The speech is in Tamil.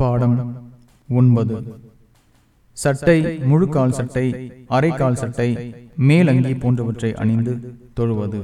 பாடம் ஒன்பது. சட்டை முழுக்கால் சட்டை அரைக்கால் சட்டை மேலங்கி போன்றவற்றை அணிந்து தொழுவது.